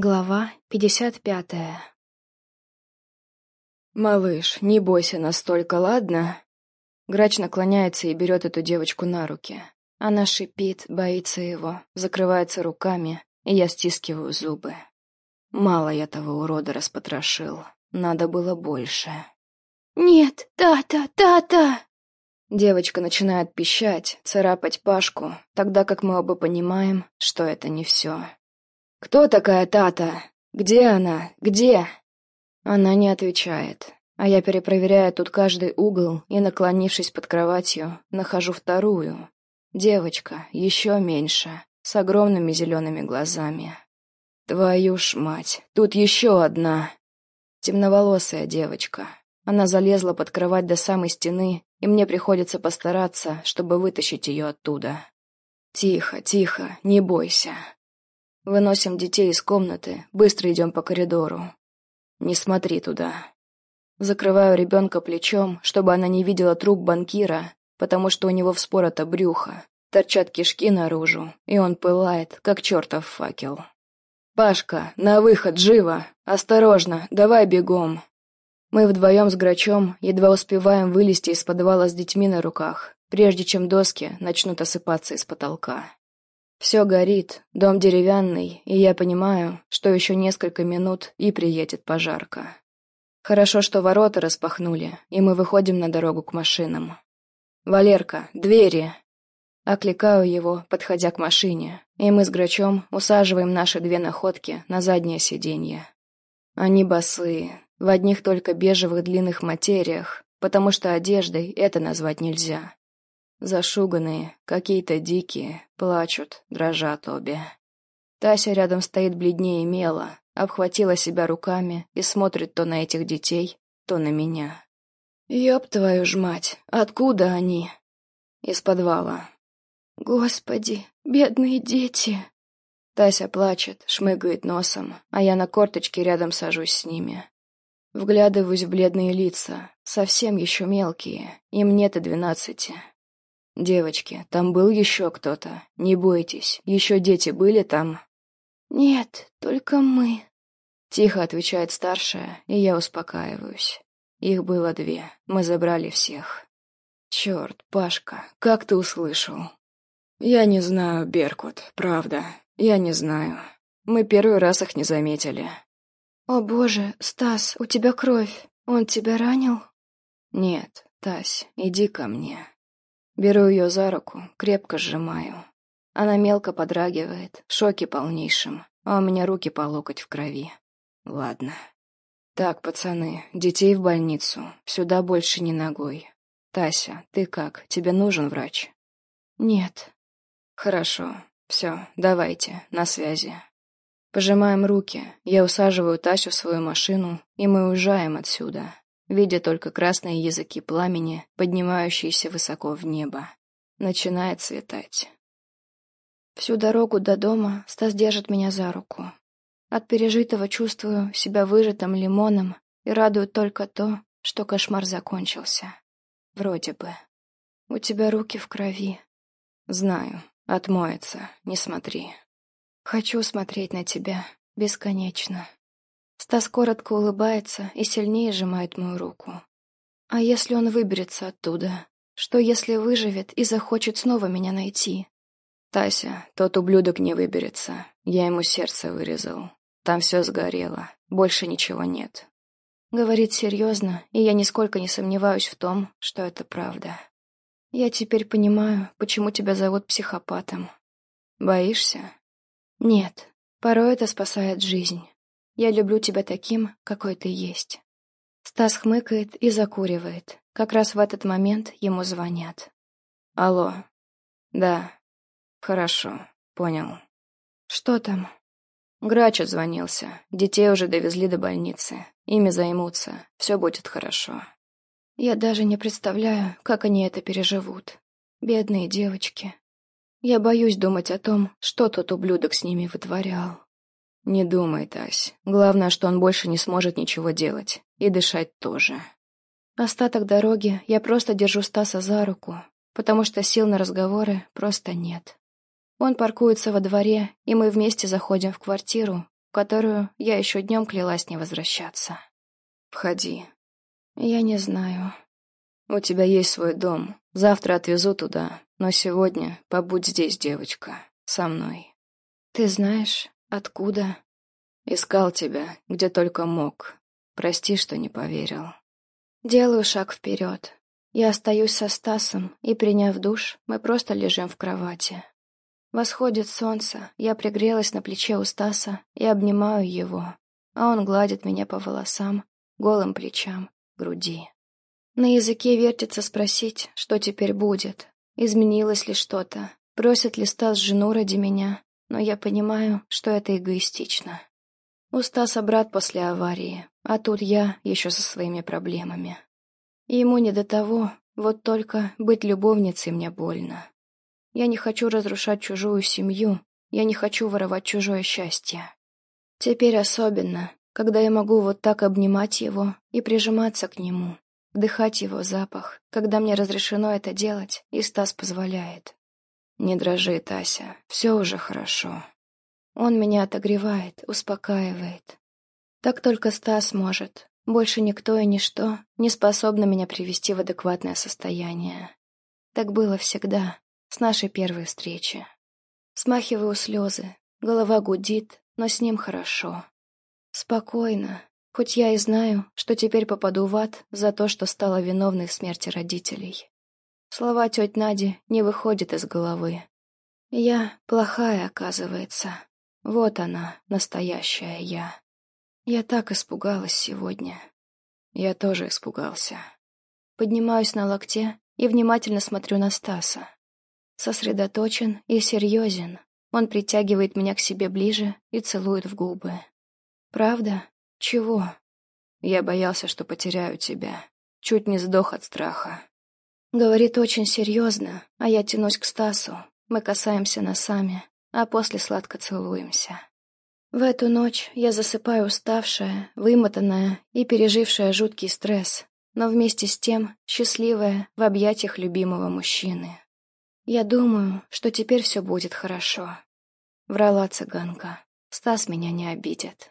Глава пятьдесят пятая «Малыш, не бойся настолько, ладно?» Грач наклоняется и берет эту девочку на руки. Она шипит, боится его, закрывается руками, и я стискиваю зубы. Мало я того урода распотрошил, надо было больше. «Нет, тата, тата!» Девочка начинает пищать, царапать Пашку, тогда как мы оба понимаем, что это не все. «Кто такая Тата? Где она? Где?» Она не отвечает, а я перепроверяю тут каждый угол и, наклонившись под кроватью, нахожу вторую. Девочка, еще меньше, с огромными зелеными глазами. Твою ж мать, тут еще одна. Темноволосая девочка. Она залезла под кровать до самой стены, и мне приходится постараться, чтобы вытащить ее оттуда. Тихо, тихо, не бойся. Выносим детей из комнаты, быстро идем по коридору. Не смотри туда. Закрываю ребенка плечом, чтобы она не видела труп банкира, потому что у него вспорото брюхо, торчат кишки наружу, и он пылает, как чертов факел. «Пашка, на выход, живо! Осторожно, давай бегом!» Мы вдвоем с Грачом едва успеваем вылезти из подвала с детьми на руках, прежде чем доски начнут осыпаться из потолка. Все горит, дом деревянный, и я понимаю, что еще несколько минут и приедет пожарка. Хорошо, что ворота распахнули, и мы выходим на дорогу к машинам. «Валерка, двери!» Окликаю его, подходя к машине, и мы с Грачом усаживаем наши две находки на заднее сиденье. Они босые, в одних только бежевых длинных материях, потому что одеждой это назвать нельзя. Зашуганные, какие-то дикие, плачут, дрожат обе. Тася рядом стоит бледнее мела, обхватила себя руками и смотрит то на этих детей, то на меня. «Ёб твою ж мать, откуда они?» «Из подвала». «Господи, бедные дети!» Тася плачет, шмыгает носом, а я на корточке рядом сажусь с ними. Вглядываюсь в бледные лица, совсем еще мелкие, им нет и двенадцати. «Девочки, там был еще кто-то. Не бойтесь, еще дети были там?» «Нет, только мы», — тихо отвечает старшая, и я успокаиваюсь. Их было две, мы забрали всех. «Черт, Пашка, как ты услышал?» «Я не знаю, Беркут, правда, я не знаю. Мы первый раз их не заметили». «О боже, Стас, у тебя кровь. Он тебя ранил?» «Нет, Тась, иди ко мне». Беру ее за руку, крепко сжимаю. Она мелко подрагивает, в шоке полнейшем, а у меня руки по локоть в крови. Ладно. Так, пацаны, детей в больницу, сюда больше не ногой. Тася, ты как, тебе нужен врач? Нет. Хорошо, все, давайте, на связи. Пожимаем руки, я усаживаю Тасю в свою машину, и мы уезжаем отсюда видя только красные языки пламени, поднимающиеся высоко в небо. Начинает светать. Всю дорогу до дома Стас держит меня за руку. От пережитого чувствую себя выжатым лимоном и радует только то, что кошмар закончился. Вроде бы. У тебя руки в крови. Знаю, отмоется, не смотри. Хочу смотреть на тебя бесконечно. Стас коротко улыбается и сильнее сжимает мою руку. А если он выберется оттуда? Что если выживет и захочет снова меня найти? Тася, тот ублюдок не выберется. Я ему сердце вырезал. Там все сгорело. Больше ничего нет. Говорит серьезно, и я нисколько не сомневаюсь в том, что это правда. Я теперь понимаю, почему тебя зовут психопатом. Боишься? Нет. Порой это спасает жизнь. Я люблю тебя таким, какой ты есть». Стас хмыкает и закуривает. Как раз в этот момент ему звонят. «Алло. Да. Хорошо. Понял. Что там?» Грач отзвонился. Детей уже довезли до больницы. Ими займутся. Все будет хорошо. Я даже не представляю, как они это переживут. Бедные девочки. Я боюсь думать о том, что тот ублюдок с ними вытворял. «Не думай, Тась. Главное, что он больше не сможет ничего делать. И дышать тоже». Остаток дороги я просто держу Стаса за руку, потому что сил на разговоры просто нет. Он паркуется во дворе, и мы вместе заходим в квартиру, в которую я еще днем клялась не возвращаться. Входи. Я не знаю. У тебя есть свой дом. Завтра отвезу туда, но сегодня побудь здесь, девочка, со мной. Ты знаешь, откуда? Искал тебя, где только мог. Прости, что не поверил. Делаю шаг вперед. Я остаюсь со Стасом, и, приняв душ, мы просто лежим в кровати. Восходит солнце, я пригрелась на плече у Стаса и обнимаю его, а он гладит меня по волосам, голым плечам, груди. На языке вертится спросить, что теперь будет, изменилось ли что-то, просит ли Стас жену ради меня, но я понимаю, что это эгоистично. У Стаса брат после аварии, а тут я еще со своими проблемами. ему не до того, вот только быть любовницей мне больно. Я не хочу разрушать чужую семью, я не хочу воровать чужое счастье. Теперь особенно, когда я могу вот так обнимать его и прижиматься к нему, вдыхать его запах, когда мне разрешено это делать, и Стас позволяет. Не дрожи, Тася, все уже хорошо. Он меня отогревает, успокаивает. Так только Стас может. Больше никто и ничто не способно меня привести в адекватное состояние. Так было всегда, с нашей первой встречи. Смахиваю слезы, голова гудит, но с ним хорошо. Спокойно, хоть я и знаю, что теперь попаду в ад за то, что стала виновной в смерти родителей. Слова теть Нади не выходят из головы. Я плохая, оказывается. Вот она, настоящая я. Я так испугалась сегодня. Я тоже испугался. Поднимаюсь на локте и внимательно смотрю на Стаса. Сосредоточен и серьезен. Он притягивает меня к себе ближе и целует в губы. Правда? Чего? Я боялся, что потеряю тебя. Чуть не сдох от страха. Говорит очень серьезно, а я тянусь к Стасу. Мы касаемся носами, а после сладко целуемся. В эту ночь я засыпаю уставшая, вымотанная и пережившая жуткий стресс, но вместе с тем счастливая в объятиях любимого мужчины. Я думаю, что теперь все будет хорошо. Врала цыганка. Стас меня не обидит.